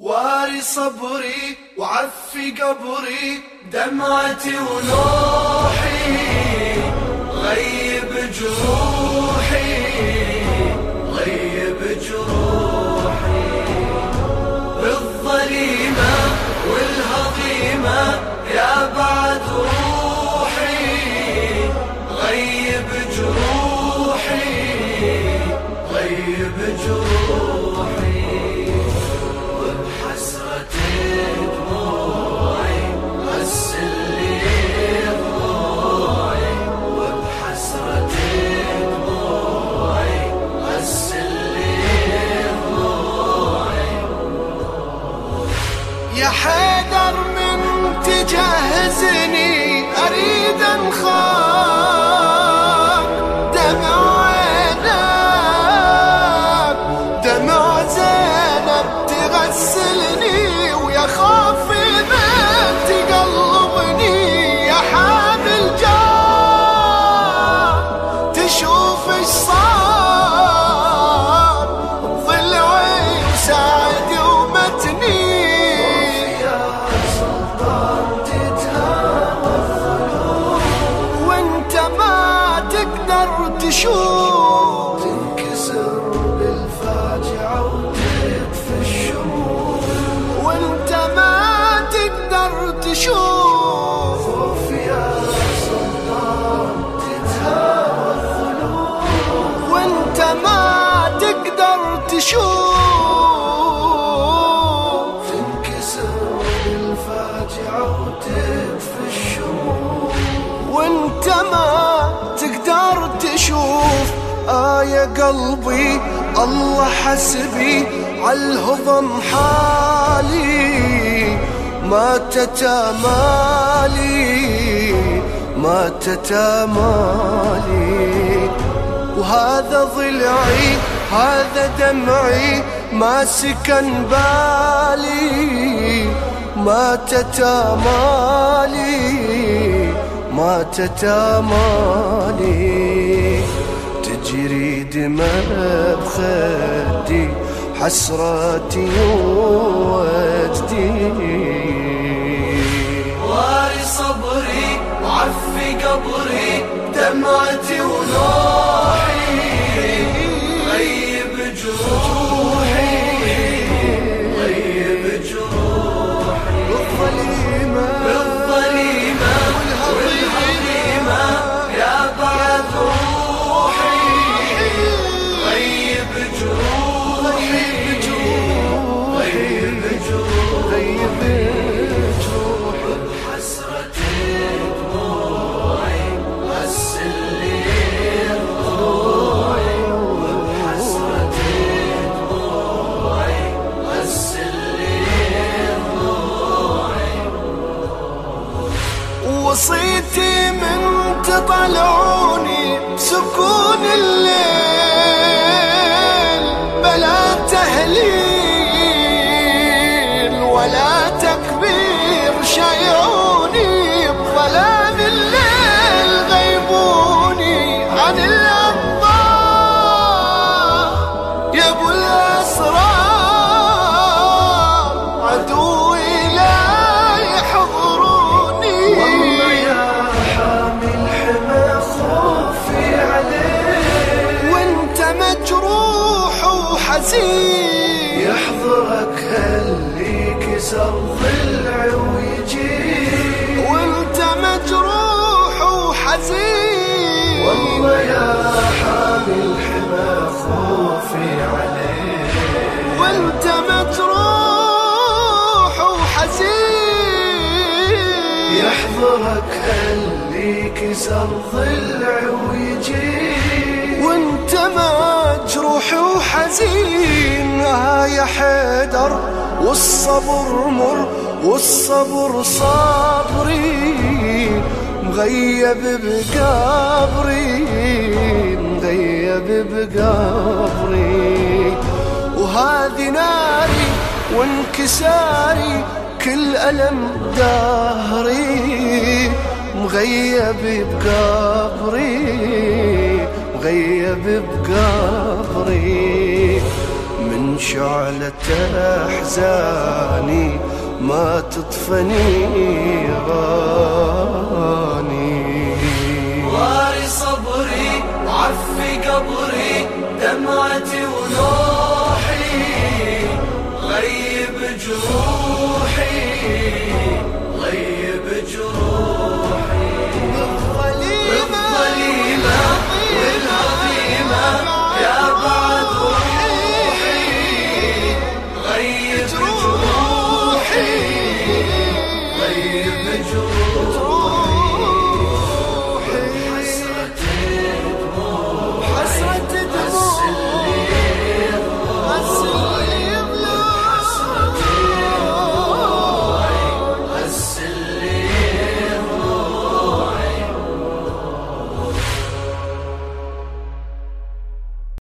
واري صبري وعفي قبري دمعتي ونوحي غيب جروحي غيب جروحي. بالظليمة والهضيمة يا بعد روحي غيب جروحي غيب جروحي. يا ما تقدر تشوف. تنكسر بالفاجعة وتطفي الشموع وانت ما تقدر تشوف. آه يا قلبي الله حسبي عالهضم حالي. ما تتمالي ما تتمالي. وهذا ضلعي هذا دمعي ما سكن بالي ما تتمالي ما تتمالي تجري دماء بخدي حسراتي ووجدي واري صبري وعفي قبري. دمعتي ونوحي غيب جروحي وصيتي من تطلعوني بسكون الليل. بلا تهليل ولا تكبير شيعوني بظلام الليل. غيبوني عن الأنظار. يا أبو الأسرار. وحزين يحضرك اللي كسر ضلعي ويجي وانت مجروح وحزين. والله يا حامل حمى خوفي عليك. وانت مجروح وحزين. يحضرك اللي كسر ضلعي ويجي وانت مجروح وحزين. يا حيدر والصبر مر والصبر صبري مغيب بقبري مغيب بقبري. وهذه ناري وانكساري كل ألم دهري مغيب بقبري. غيب بقبري من شعلة أحزاني ما تطفى غاني. واري صبري عفي قبري دمعتي ونوحي غيب جروحي 对酒